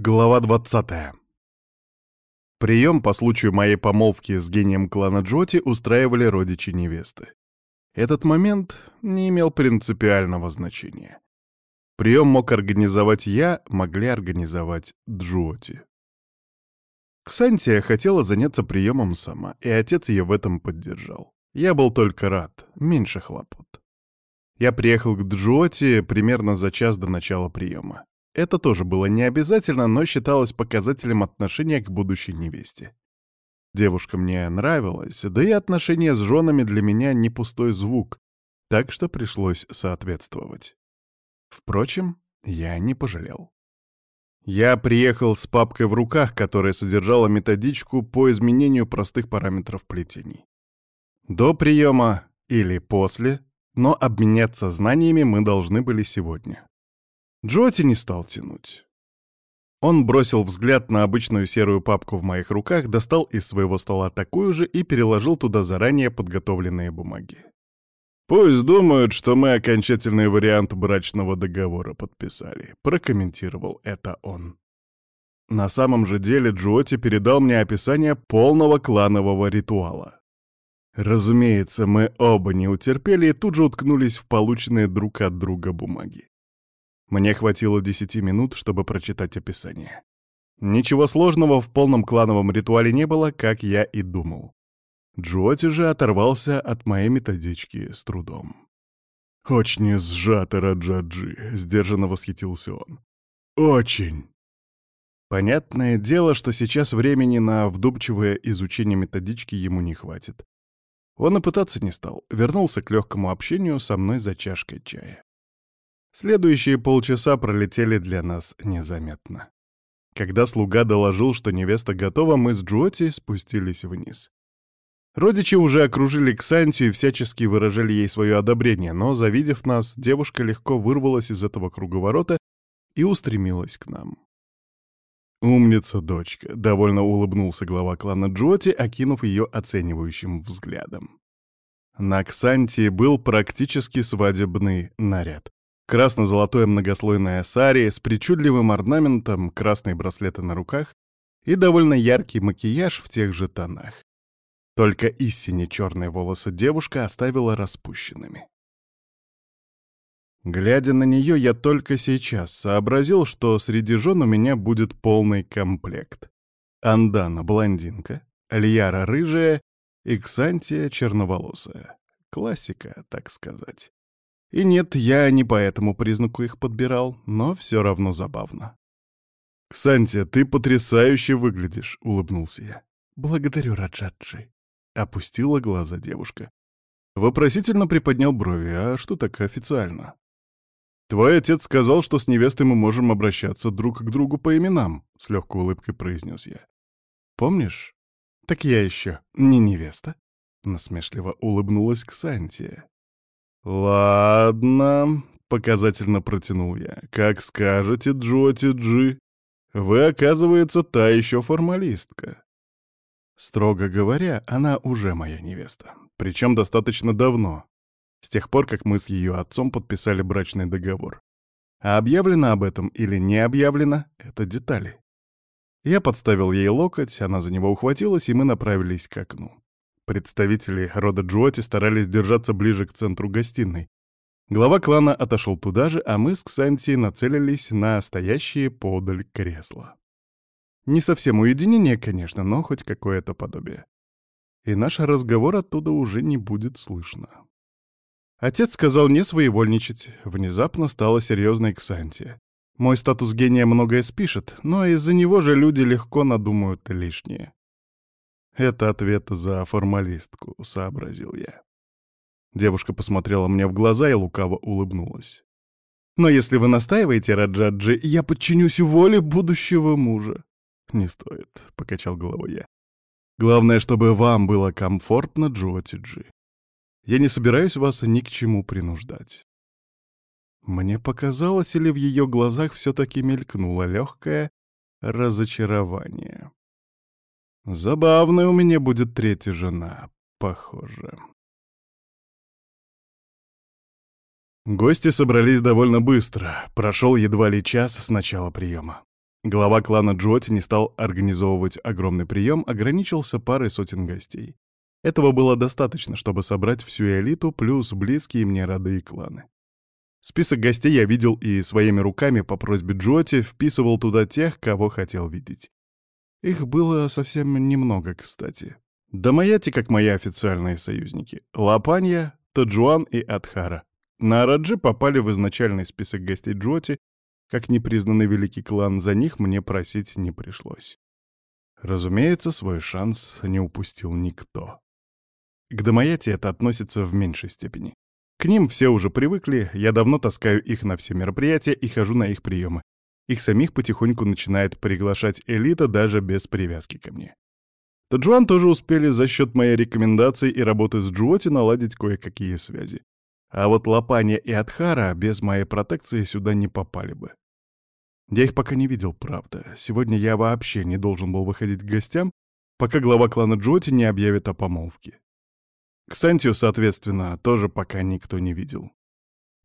Глава 20. Прием по случаю моей помолвки с гением клана Джоти устраивали родичи невесты. Этот момент не имел принципиального значения. Прием мог организовать я, могли организовать Джоти. Ксантия хотела заняться приемом сама, и отец ее в этом поддержал. Я был только рад, меньше хлопот. Я приехал к Джоти примерно за час до начала приема. Это тоже было не обязательно, но считалось показателем отношения к будущей невесте. Девушка мне нравилась, да и отношения с женами для меня не пустой звук, так что пришлось соответствовать. Впрочем, я не пожалел. Я приехал с папкой в руках, которая содержала методичку по изменению простых параметров плетений. До приема или после, но обменяться знаниями мы должны были сегодня. Джоти не стал тянуть. Он бросил взгляд на обычную серую папку в моих руках, достал из своего стола такую же и переложил туда заранее подготовленные бумаги. «Пусть думают, что мы окончательный вариант брачного договора подписали», — прокомментировал это он. На самом же деле Джоти передал мне описание полного кланового ритуала. Разумеется, мы оба не утерпели и тут же уткнулись в полученные друг от друга бумаги. Мне хватило десяти минут, чтобы прочитать описание. Ничего сложного в полном клановом ритуале не было, как я и думал. Джоти же оторвался от моей методички с трудом. «Очень сжато, Раджаджи», — сдержанно восхитился он. «Очень!» Понятное дело, что сейчас времени на вдумчивое изучение методички ему не хватит. Он и пытаться не стал, вернулся к легкому общению со мной за чашкой чая. Следующие полчаса пролетели для нас незаметно. Когда слуга доложил, что невеста готова, мы с Джоти спустились вниз. Родичи уже окружили Ксантию и всячески выражали ей свое одобрение, но, завидев нас, девушка легко вырвалась из этого круговорота и устремилась к нам. «Умница, дочка», — довольно улыбнулся глава клана Джоти, окинув ее оценивающим взглядом. На Ксантии был практически свадебный наряд. Красно-золотое многослойное сари с причудливым орнаментом, красные браслеты на руках и довольно яркий макияж в тех же тонах. Только истине черные волосы девушка оставила распущенными. Глядя на нее, я только сейчас сообразил, что среди жен у меня будет полный комплект. Андана — блондинка, Льяра — рыжая и Ксантия — черноволосая. Классика, так сказать. И нет, я не по этому признаку их подбирал, но все равно забавно. «Ксантия, ты потрясающе выглядишь», — улыбнулся я. «Благодарю, Раджаджи», — опустила глаза девушка. Вопросительно приподнял брови, а что так официально? «Твой отец сказал, что с невестой мы можем обращаться друг к другу по именам», — с легкой улыбкой произнес я. «Помнишь? Так я еще не невеста», — насмешливо улыбнулась Ксантия. «Ладно», — показательно протянул я. «Как скажете, Джоти Джи. Вы, оказывается, та еще формалистка». Строго говоря, она уже моя невеста. Причем достаточно давно. С тех пор, как мы с ее отцом подписали брачный договор. А объявлено об этом или не объявлено — это детали. Я подставил ей локоть, она за него ухватилась, и мы направились к окну. Представители рода Джоти старались держаться ближе к центру гостиной. Глава клана отошел туда же, а мы с Ксантией нацелились на стоящие подаль кресла. Не совсем уединение, конечно, но хоть какое-то подобие. И наш разговор оттуда уже не будет слышно. Отец сказал не своевольничать. Внезапно стала серьезной Ксантия. Мой статус гения многое спишет, но из-за него же люди легко надумают лишнее. Это ответ за формалистку, сообразил я. Девушка посмотрела мне в глаза и лукаво улыбнулась. «Но если вы настаиваете, Раджаджи, я подчинюсь воле будущего мужа». «Не стоит», — покачал головой я. «Главное, чтобы вам было комфортно, Джотиджи. Я не собираюсь вас ни к чему принуждать». Мне показалось, или в ее глазах все-таки мелькнуло легкое разочарование. Забавная у меня будет третья жена, похоже. Гости собрались довольно быстро. Прошел едва ли час с начала приема. Глава клана Джоти не стал организовывать огромный прием, ограничился парой сотен гостей. Этого было достаточно, чтобы собрать всю элиту плюс близкие мне роды и кланы. Список гостей я видел и своими руками по просьбе Джоти вписывал туда тех, кого хотел видеть. Их было совсем немного, кстати. Дамаяти, как мои официальные союзники. Лапанья, Таджуан и Адхара. На Араджи попали в изначальный список гостей Джоти, как непризнанный великий клан, за них мне просить не пришлось. Разумеется, свой шанс не упустил никто. К Дамаяти это относится в меньшей степени. К ним все уже привыкли, я давно таскаю их на все мероприятия и хожу на их приемы. Их самих потихоньку начинает приглашать элита даже без привязки ко мне. Таджуан тоже успели за счет моей рекомендации и работы с Джуоти наладить кое-какие связи. А вот Лапания и Адхара без моей протекции сюда не попали бы. Я их пока не видел, правда. Сегодня я вообще не должен был выходить к гостям, пока глава клана Джоти не объявит о помолвке. Ксантию, соответственно, тоже пока никто не видел.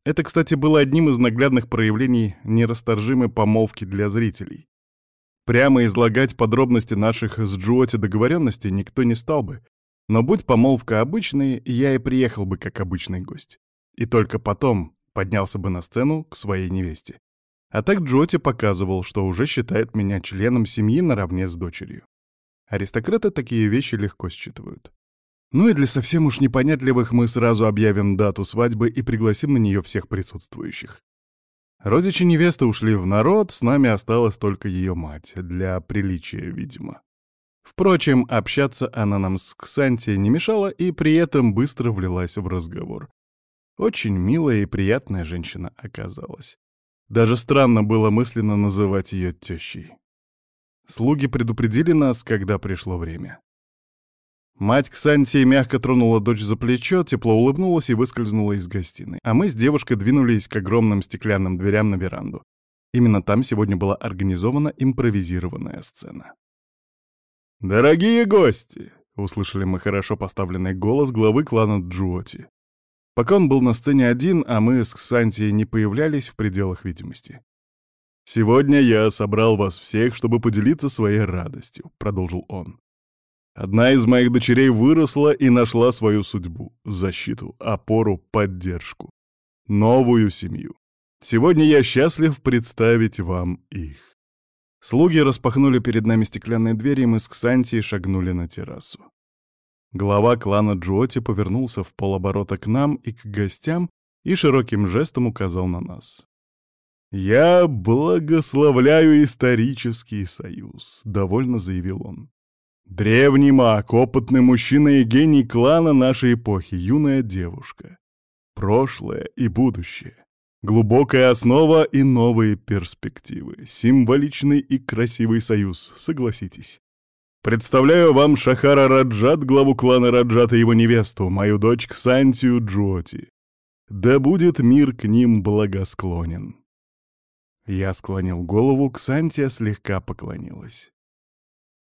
Это, кстати, было одним из наглядных проявлений нерасторжимой помолвки для зрителей. Прямо излагать подробности наших с Джуоти договоренностей никто не стал бы, но будь помолвка обычной, я и приехал бы как обычный гость. И только потом поднялся бы на сцену к своей невесте. А так Джоти показывал, что уже считает меня членом семьи наравне с дочерью. Аристократы такие вещи легко считывают. Ну и для совсем уж непонятливых мы сразу объявим дату свадьбы и пригласим на нее всех присутствующих. Родичи невесты ушли в народ, с нами осталась только ее мать, для приличия, видимо. Впрочем, общаться она нам с Ксанти не мешала и при этом быстро влилась в разговор. Очень милая и приятная женщина оказалась. Даже странно было мысленно называть ее тещей. Слуги предупредили нас, когда пришло время. Мать Ксантии мягко тронула дочь за плечо, тепло улыбнулась и выскользнула из гостиной. А мы с девушкой двинулись к огромным стеклянным дверям на веранду. Именно там сегодня была организована импровизированная сцена. «Дорогие гости!» — услышали мы хорошо поставленный голос главы клана Джуоти. Пока он был на сцене один, а мы с Ксантией не появлялись в пределах видимости. «Сегодня я собрал вас всех, чтобы поделиться своей радостью», — продолжил он. Одна из моих дочерей выросла и нашла свою судьбу, защиту, опору, поддержку. Новую семью. Сегодня я счастлив представить вам их. Слуги распахнули перед нами стеклянные двери, и мы с Ксантией шагнули на террасу. Глава клана Джоти повернулся в полоборота к нам и к гостям и широким жестом указал на нас. «Я благословляю исторический союз», — довольно заявил он. Древний маг, опытный мужчина и гений клана нашей эпохи, юная девушка. Прошлое и будущее. Глубокая основа и новые перспективы. Символичный и красивый союз, согласитесь. Представляю вам Шахара Раджат, главу клана Раджат и его невесту, мою дочь Ксантию Джоти. Да будет мир к ним благосклонен. Я склонил голову, Ксантия слегка поклонилась.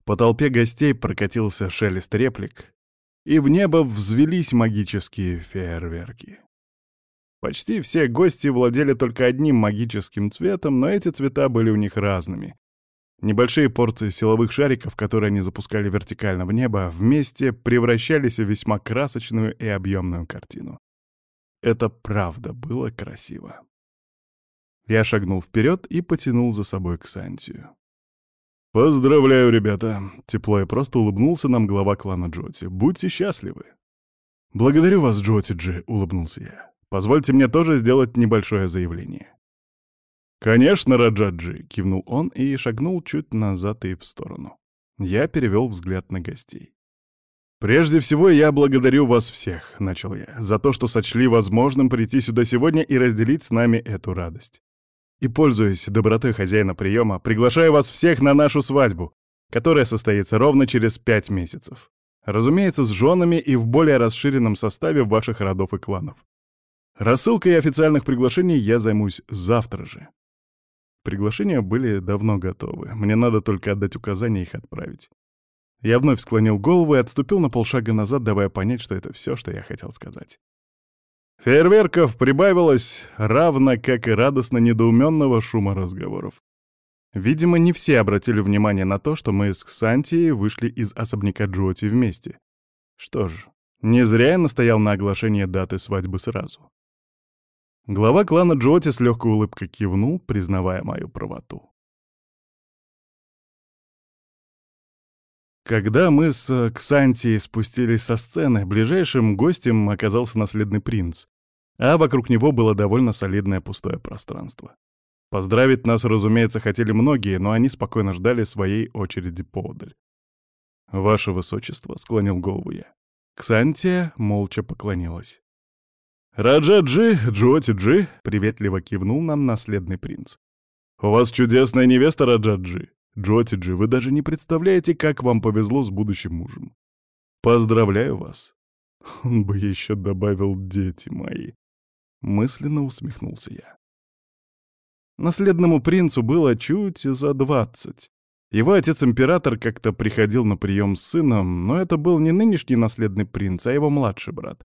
По толпе гостей прокатился шелест реплик, и в небо взвелись магические фейерверки. Почти все гости владели только одним магическим цветом, но эти цвета были у них разными. Небольшие порции силовых шариков, которые они запускали вертикально в небо, вместе превращались в весьма красочную и объемную картину. Это правда было красиво. Я шагнул вперед и потянул за собой Ксантию. «Поздравляю, ребята!» — тепло и просто улыбнулся нам глава клана Джоти. «Будьте счастливы!» «Благодарю вас, Джоти Джи!» — улыбнулся я. «Позвольте мне тоже сделать небольшое заявление». «Конечно, Раджаджи!» — кивнул он и шагнул чуть назад и в сторону. Я перевел взгляд на гостей. «Прежде всего, я благодарю вас всех», — начал я, «за то, что сочли возможным прийти сюда сегодня и разделить с нами эту радость. И, пользуясь добротой хозяина приема, приглашаю вас всех на нашу свадьбу, которая состоится ровно через пять месяцев. Разумеется, с женами и в более расширенном составе ваших родов и кланов. Рассылкой официальных приглашений я займусь завтра же. Приглашения были давно готовы, мне надо только отдать указание их отправить. Я вновь склонил голову и отступил на полшага назад, давая понять, что это все, что я хотел сказать. Фейерверков прибавилось, равно как и радостно недоуменного шума разговоров. Видимо, не все обратили внимание на то, что мы с Ксантией вышли из особняка Джоти вместе. Что ж, не зря я настоял на оглашении даты свадьбы сразу. Глава клана Джоти с легкой улыбкой кивнул, признавая мою правоту. Когда мы с Ксантией спустились со сцены, ближайшим гостем оказался наследный принц, а вокруг него было довольно солидное пустое пространство. Поздравить нас, разумеется, хотели многие, но они спокойно ждали своей очереди поодаль. «Ваше высочество», — склонил голову я. Ксантия молча поклонилась. «Раджа-джи, Джоти-джи», — приветливо кивнул нам наследный принц. «У вас чудесная невеста, Раджа-джи. Джоти-джи, вы даже не представляете, как вам повезло с будущим мужем. Поздравляю вас». Он бы еще добавил «дети мои». Мысленно усмехнулся я. Наследному принцу было чуть за двадцать. Его отец-император как-то приходил на прием с сыном, но это был не нынешний наследный принц, а его младший брат.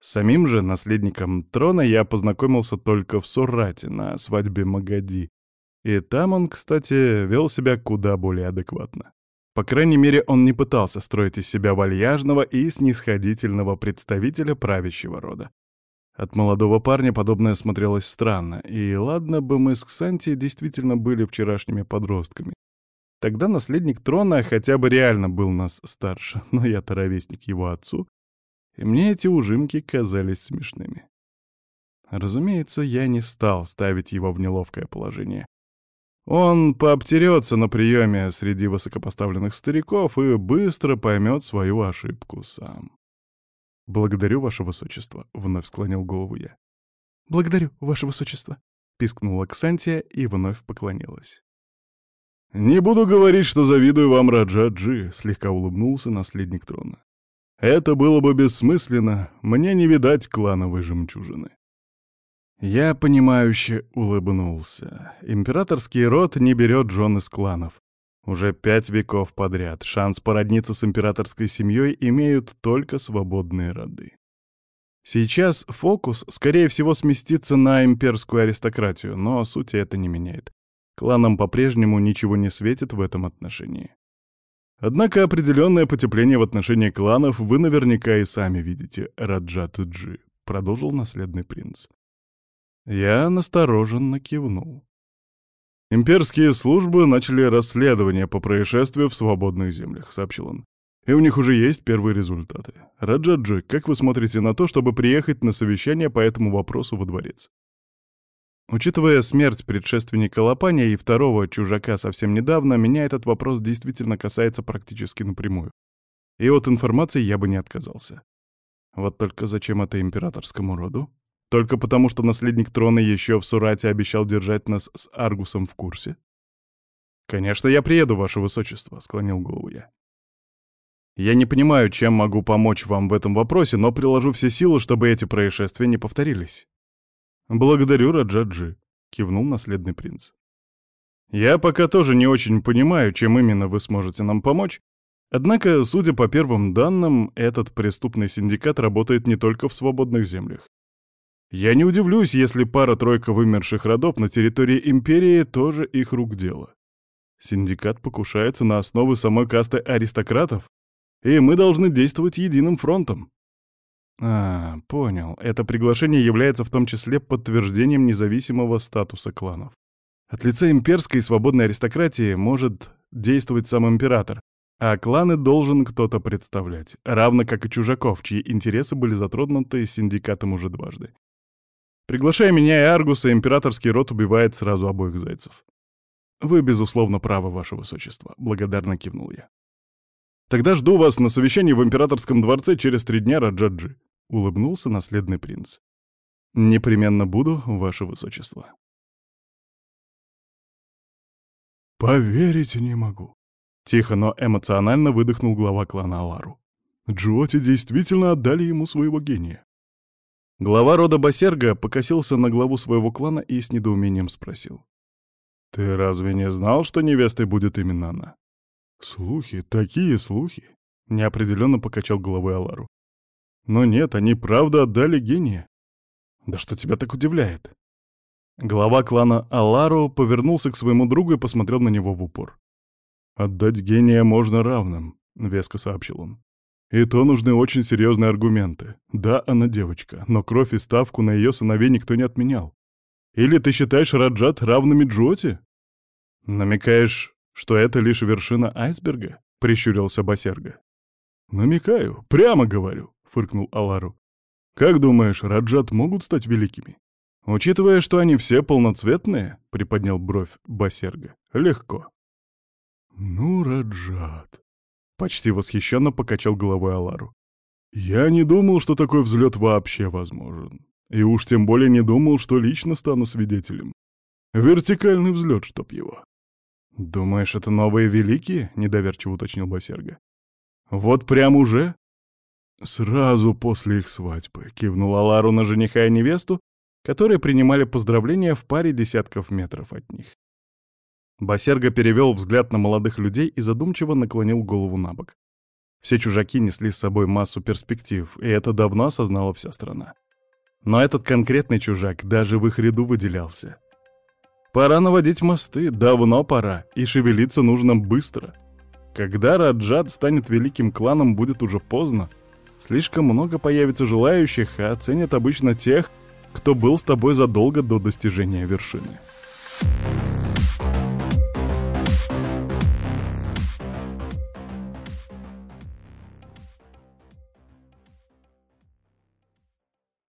самим же наследником трона я познакомился только в Суррате на свадьбе Магади. И там он, кстати, вел себя куда более адекватно. По крайней мере, он не пытался строить из себя вальяжного и снисходительного представителя правящего рода. От молодого парня подобное смотрелось странно, и ладно бы мы с Ксанти действительно были вчерашними подростками. Тогда наследник трона хотя бы реально был нас старше, но я-то ровесник его отцу, и мне эти ужимки казались смешными. Разумеется, я не стал ставить его в неловкое положение. Он пообтерется на приеме среди высокопоставленных стариков и быстро поймет свою ошибку сам. «Благодарю, ваше высочество», — вновь склонил голову я. «Благодарю, ваше высочество», — пискнула Ксантия и вновь поклонилась. «Не буду говорить, что завидую вам, Раджаджи», — слегка улыбнулся наследник трона. «Это было бы бессмысленно, мне не видать клановой жемчужины». Я, понимающе улыбнулся. Императорский род не берет жен из кланов. Уже пять веков подряд шанс породниться с императорской семьей имеют только свободные роды. Сейчас фокус, скорее всего, сместится на имперскую аристократию, но сути это не меняет. Кланам по-прежнему ничего не светит в этом отношении. Однако определенное потепление в отношении кланов вы наверняка и сами видите, Раджат Джи, продолжил наследный принц. Я настороженно кивнул. «Имперские службы начали расследование по происшествию в свободных землях», — сообщил он. «И у них уже есть первые результаты. Раджаджи, как вы смотрите на то, чтобы приехать на совещание по этому вопросу во дворец?» Учитывая смерть предшественника Лопания и второго чужака совсем недавно, меня этот вопрос действительно касается практически напрямую. И от информации я бы не отказался. Вот только зачем это императорскому роду? Только потому, что наследник трона еще в Сурате обещал держать нас с Аргусом в курсе? «Конечно, я приеду, ваше высочество», — склонил голову я. «Я не понимаю, чем могу помочь вам в этом вопросе, но приложу все силы, чтобы эти происшествия не повторились». «Благодарю, Раджаджи», — кивнул наследный принц. «Я пока тоже не очень понимаю, чем именно вы сможете нам помочь, однако, судя по первым данным, этот преступный синдикат работает не только в свободных землях. Я не удивлюсь, если пара-тройка вымерших родов на территории Империи тоже их рук дело. Синдикат покушается на основы самой касты аристократов, и мы должны действовать единым фронтом. А, понял. Это приглашение является в том числе подтверждением независимого статуса кланов. От лица имперской и свободной аристократии может действовать сам император, а кланы должен кто-то представлять, равно как и чужаков, чьи интересы были затронуты синдикатом уже дважды. Приглашая меня и Аргуса, императорский род убивает сразу обоих зайцев. Вы, безусловно, правы, ваше высочество, благодарно кивнул я. Тогда жду вас на совещании в императорском дворце через три дня, Раджаджи, улыбнулся наследный принц. Непременно буду, ваше высочество. Поверить не могу. Тихо, но эмоционально выдохнул глава клана Алару. Джоти действительно отдали ему своего гения. Глава рода Басерга покосился на главу своего клана и с недоумением спросил. «Ты разве не знал, что невестой будет именно она?» «Слухи, такие слухи!» — неопределенно покачал головой Алару. «Но нет, они правда отдали гения». «Да что тебя так удивляет?» Глава клана Алару повернулся к своему другу и посмотрел на него в упор. «Отдать гения можно равным», — веско сообщил он. «И то нужны очень серьезные аргументы. Да, она девочка, но кровь и ставку на ее сыновей никто не отменял. Или ты считаешь Раджат равными Джоти?» «Намекаешь, что это лишь вершина айсберга?» — прищурился Басерга. «Намекаю, прямо говорю», — фыркнул Алару. «Как думаешь, Раджат могут стать великими?» «Учитывая, что они все полноцветные», — приподнял бровь Басерга, — «легко». «Ну, Раджат», — почти восхищенно покачал головой Алару. «Я не думал, что такой взлет вообще возможен. И уж тем более не думал, что лично стану свидетелем. Вертикальный взлет, чтоб его». «Думаешь, это новые великие?» — недоверчиво уточнил Басерга. «Вот прям уже?» «Сразу после их свадьбы», — кивнула Лару на жениха и невесту, которые принимали поздравления в паре десятков метров от них. Басерга перевел взгляд на молодых людей и задумчиво наклонил голову на бок. Все чужаки несли с собой массу перспектив, и это давно осознала вся страна. Но этот конкретный чужак даже в их ряду выделялся. Пора наводить мосты, давно пора, и шевелиться нужно быстро. Когда Раджат станет великим кланом, будет уже поздно. Слишком много появится желающих, а оценят обычно тех, кто был с тобой задолго до достижения вершины.